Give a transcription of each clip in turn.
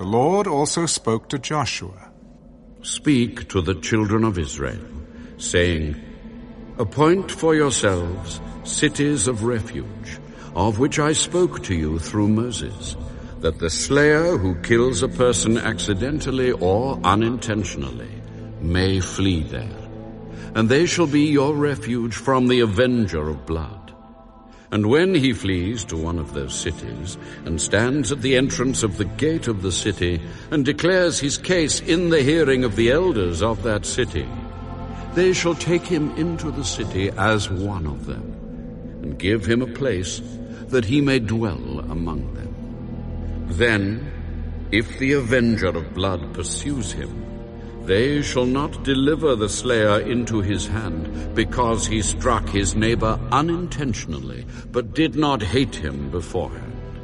The Lord also spoke to Joshua. Speak to the children of Israel, saying, Appoint for yourselves cities of refuge, of which I spoke to you through Moses, that the slayer who kills a person accidentally or unintentionally may flee there. And they shall be your refuge from the avenger of blood. And when he flees to one of those cities, and stands at the entrance of the gate of the city, and declares his case in the hearing of the elders of that city, they shall take him into the city as one of them, and give him a place that he may dwell among them. Then, if the avenger of blood pursues him, they shall not deliver the slayer into his hand, because he struck his neighbor unintentionally, but did not hate him beforehand.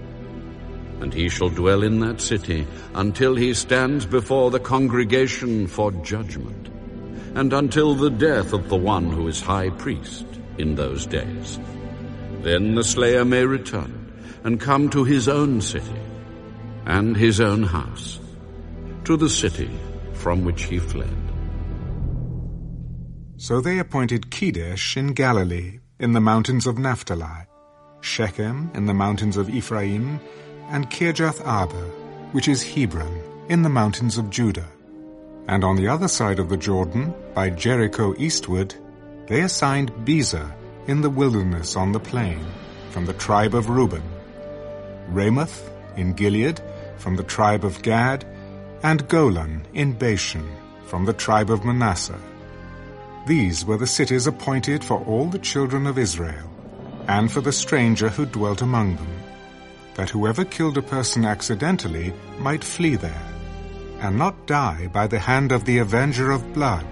And he shall dwell in that city until he stands before the congregation for judgment, and until the death of the one who is high priest in those days. Then the slayer may return and come to his own city and his own house, to the city from which he fled. So they appointed Kedesh in Galilee, in the mountains of Naphtali, Shechem in the mountains of Ephraim, and Kirjath Arba, which is Hebron, in the mountains of Judah. And on the other side of the Jordan, by Jericho eastward, they assigned Bezer in the wilderness on the plain, from the tribe of Reuben, Ramoth in Gilead, from the tribe of Gad, and Golan in Bashan, from the tribe of Manasseh. These were the cities appointed for all the children of Israel, and for the stranger who dwelt among them, that whoever killed a person accidentally might flee there, and not die by the hand of the avenger of blood,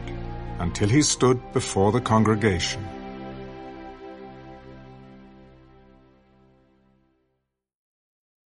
until he stood before the congregation.